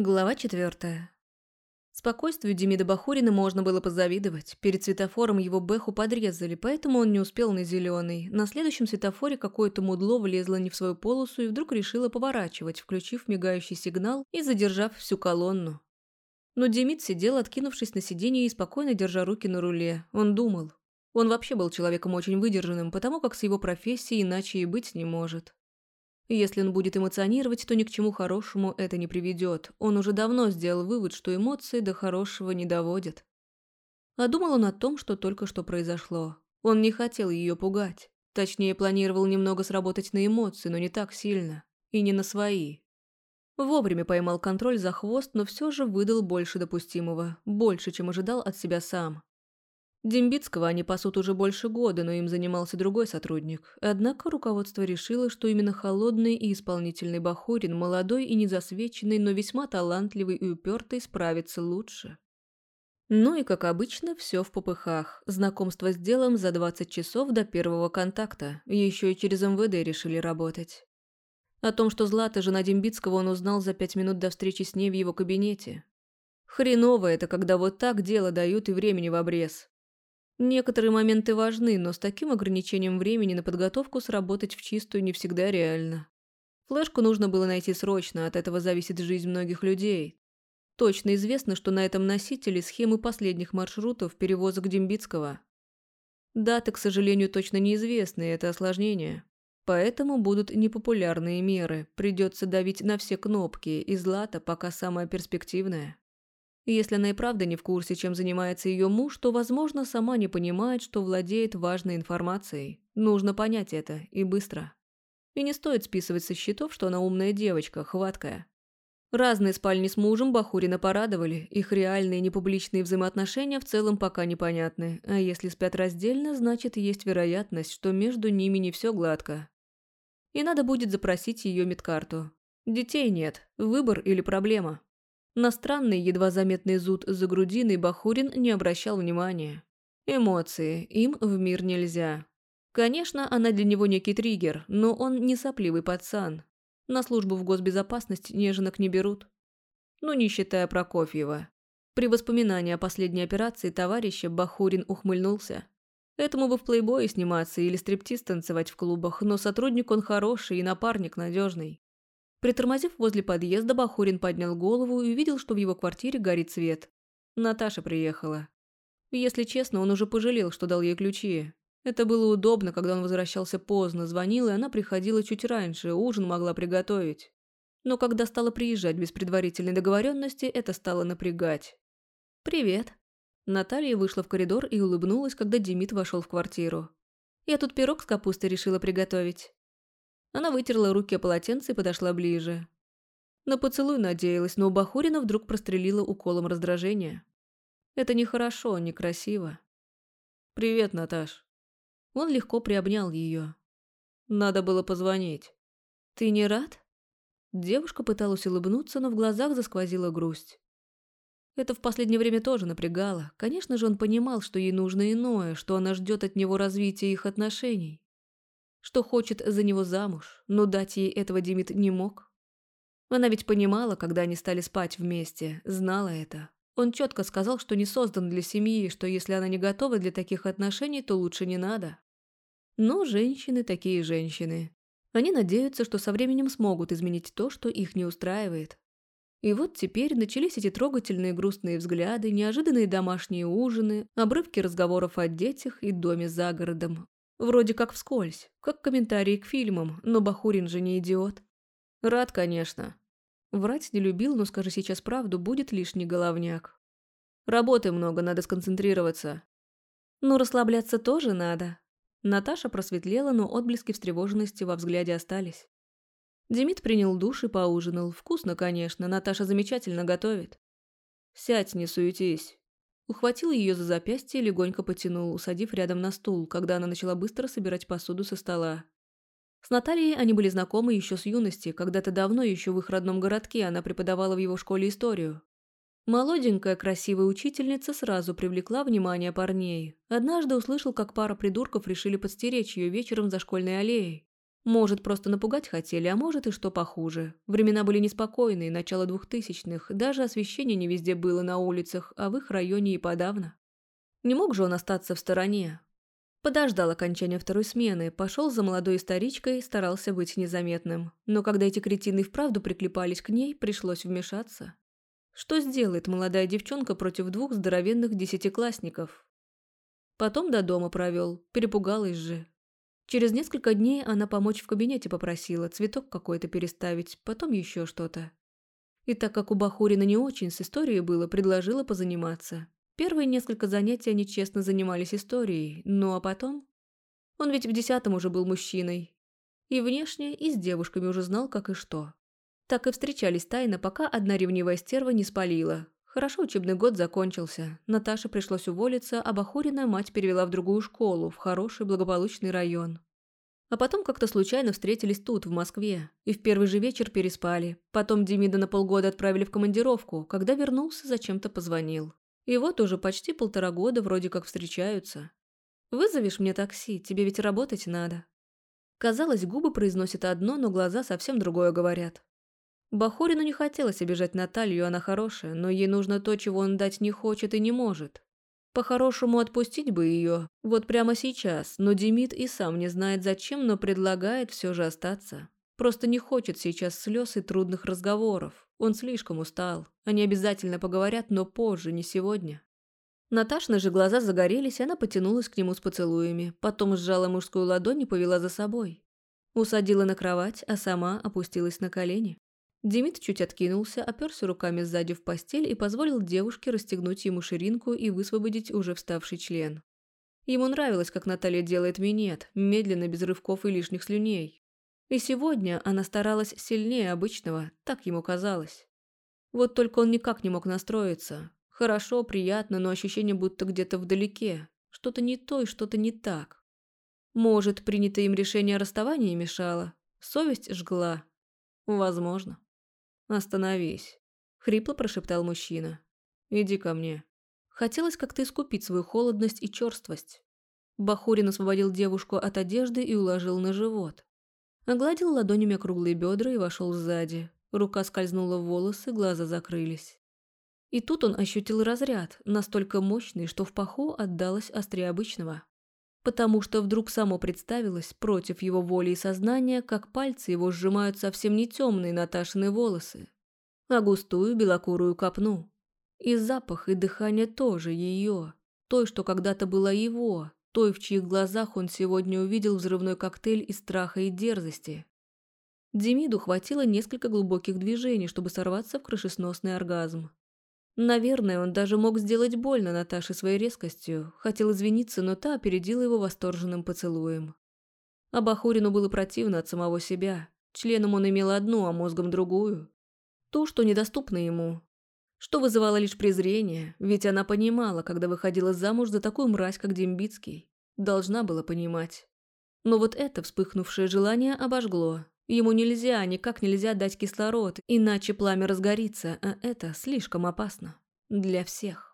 Глава четвертая. Спокойствию Демида Бахурина можно было позавидовать. Перед светофором его Бэху подрезали, поэтому он не успел на зеленый. На следующем светофоре какое-то мудло влезло не в свою полосу и вдруг решило поворачивать, включив мигающий сигнал и задержав всю колонну. Но Демид сидел, откинувшись на сиденье и спокойно держа руки на руле. Он думал. Он вообще был человеком очень выдержанным, потому как с его профессией иначе и быть не может. Если он будет эмоционировать, то ни к чему хорошему это не приведет. Он уже давно сделал вывод, что эмоции до хорошего не доводят. А думал он о том, что только что произошло. Он не хотел ее пугать. Точнее, планировал немного сработать на эмоции, но не так сильно. И не на свои. Вовремя поймал контроль за хвост, но все же выдал больше допустимого. Больше, чем ожидал от себя сам. Дембицкого они пасут уже больше года, но им занимался другой сотрудник. Однако руководство решило, что именно холодный и исполнительный Бахурин, молодой и незасвеченный, но весьма талантливый и упертый, справится лучше. Ну и, как обычно, все в попыхах. Знакомство с делом за 20 часов до первого контакта. Еще и через МВД решили работать. О том, что Злата жена Дембицкого, он узнал за пять минут до встречи с ней в его кабинете. Хреново это, когда вот так дело дают и времени в обрез. Некоторые моменты важны, но с таким ограничением времени на подготовку сработать в чистую не всегда реально. Флешку нужно было найти срочно, от этого зависит жизнь многих людей. Точно известно, что на этом носителе схемы последних маршрутов перевозок Дембицкого. Даты, к сожалению, точно неизвестны, это осложнение. Поэтому будут непопулярные меры, придется давить на все кнопки, и Злата пока самая перспективная. Если она и правда не в курсе, чем занимается ее муж, то, возможно, сама не понимает, что владеет важной информацией. Нужно понять это, и быстро. И не стоит списывать со счетов, что она умная девочка, хваткая. Разные спальни с мужем Бахурина порадовали, их реальные непубличные взаимоотношения в целом пока непонятны, а если спят раздельно, значит есть вероятность, что между ними не все гладко. И надо будет запросить ее медкарту. Детей нет, выбор или проблема. На странный, едва заметный зуд за грудиной Бахурин не обращал внимания. Эмоции, им в мир нельзя. Конечно, она для него некий триггер, но он не сопливый пацан. На службу в госбезопасность неженок не берут. Ну, не считая Прокофьева. При воспоминании о последней операции товарища Бахурин ухмыльнулся. Этому бы в плейбое сниматься или стриптиз танцевать в клубах, но сотрудник он хороший и напарник надежный. Притормозив возле подъезда, Бахурин поднял голову и увидел, что в его квартире горит свет. Наташа приехала. Если честно, он уже пожалел, что дал ей ключи. Это было удобно, когда он возвращался поздно, звонил, и она приходила чуть раньше, ужин могла приготовить. Но когда стала приезжать без предварительной договоренности, это стало напрягать. «Привет». Наталья вышла в коридор и улыбнулась, когда Демид вошел в квартиру. «Я тут пирог с капустой решила приготовить. Она вытерла руки о полотенце и подошла ближе. На поцелуй надеялась, но у Бахурина вдруг прострелила уколом раздражения. Это нехорошо, некрасиво. «Привет, Наташ». Он легко приобнял ее. «Надо было позвонить». «Ты не рад?» Девушка пыталась улыбнуться, но в глазах засквозила грусть. Это в последнее время тоже напрягало. Конечно же, он понимал, что ей нужно иное, что она ждет от него развития их отношений что хочет за него замуж, но дать ей этого Димит не мог. Она ведь понимала, когда они стали спать вместе, знала это. Он четко сказал, что не создан для семьи, что если она не готова для таких отношений, то лучше не надо. Но женщины такие женщины. Они надеются, что со временем смогут изменить то, что их не устраивает. И вот теперь начались эти трогательные грустные взгляды, неожиданные домашние ужины, обрывки разговоров о детях и доме за городом, Вроде как вскользь, как комментарии к фильмам, но Бахурин же не идиот. Рад, конечно. Врать не любил, но скажи сейчас правду, будет лишний головняк. Работы много, надо сконцентрироваться. Ну, расслабляться тоже надо. Наташа просветлела, но отблески встревоженности во взгляде остались. Демид принял душ и поужинал. Вкусно, конечно, Наташа замечательно готовит. Сядь, не суетись. Ухватил ее за запястье и легонько потянул, усадив рядом на стул, когда она начала быстро собирать посуду со стола. С Натальей они были знакомы еще с юности, когда-то давно еще в их родном городке она преподавала в его школе историю. Молоденькая, красивая учительница сразу привлекла внимание парней. Однажды услышал, как пара придурков решили подстеречь ее вечером за школьной аллеей. Может, просто напугать хотели, а может и что похуже. Времена были неспокойные, начало двухтысячных, даже освещение не везде было на улицах, а в их районе и подавно. Не мог же он остаться в стороне. Подождал окончания второй смены, пошел за молодой историчкой, старался быть незаметным. Но когда эти кретины вправду приклепались к ней, пришлось вмешаться. Что сделает молодая девчонка против двух здоровенных десятиклассников? Потом до дома провел, перепугалась же, Через несколько дней она помочь в кабинете попросила, цветок какой-то переставить, потом еще что-то. И так как у Бахурина не очень с историей было, предложила позаниматься. Первые несколько занятий они честно занимались историей, ну а потом... Он ведь в десятом уже был мужчиной. И внешне, и с девушками уже знал, как и что. Так и встречались тайно, пока одна ревнивая стерва не спалила. Хорошо учебный год закончился. Наташе пришлось уволиться, а Бахурина мать перевела в другую школу, в хороший благополучный район. А потом как-то случайно встретились тут, в Москве, и в первый же вечер переспали. Потом Демида на полгода отправили в командировку, когда вернулся, зачем-то позвонил. И вот уже почти полтора года вроде как встречаются. «Вызовешь мне такси, тебе ведь работать надо». Казалось, губы произносят одно, но глаза совсем другое говорят. Бахурину не хотелось обижать Наталью, она хорошая, но ей нужно то, чего он дать не хочет и не может. По-хорошему отпустить бы ее, вот прямо сейчас, но Демид и сам не знает зачем, но предлагает все же остаться. Просто не хочет сейчас слез и трудных разговоров. Он слишком устал. Они обязательно поговорят, но позже, не сегодня. Наташны же глаза загорелись, и она потянулась к нему с поцелуями, потом сжала мужскую ладонь и повела за собой. Усадила на кровать, а сама опустилась на колени. Демид чуть откинулся, оперся руками сзади в постель и позволил девушке расстегнуть ему ширинку и высвободить уже вставший член. Ему нравилось, как Наталья делает минет, медленно, без рывков и лишних слюней. И сегодня она старалась сильнее обычного, так ему казалось. Вот только он никак не мог настроиться. Хорошо, приятно, но ощущение будто где-то вдалеке. Что-то не то и что-то не так. Может, принятое им решение о расставании мешало? Совесть жгла? Возможно. «Остановись», — хрипло прошептал мужчина. «Иди ко мне». Хотелось как-то искупить свою холодность и черствость. Бахурин освободил девушку от одежды и уложил на живот. Огладил ладонями круглые бедра и вошел сзади. Рука скользнула в волосы, глаза закрылись. И тут он ощутил разряд, настолько мощный, что в паху отдалось острее обычного. Потому что вдруг само представилось, против его воли и сознания, как пальцы его сжимают совсем не темные Наташины волосы, а густую белокурую копну. И запах, и дыхание тоже ее, той, что когда-то была его, той, в чьих глазах он сегодня увидел взрывной коктейль из страха и дерзости. Демиду хватило несколько глубоких движений, чтобы сорваться в крышесносный оргазм. Наверное, он даже мог сделать больно Наташе своей резкостью. Хотел извиниться, но та опередила его восторженным поцелуем. А Бахурину было противно от самого себя. Членом он имел одну, а мозгом другую. Ту, что недоступна ему. Что вызывало лишь презрение, ведь она понимала, когда выходила замуж за такую мразь, как Дембицкий. Должна была понимать. Но вот это вспыхнувшее желание обожгло, Ему нельзя, никак нельзя дать кислород, иначе пламя разгорится, а это слишком опасно. Для всех.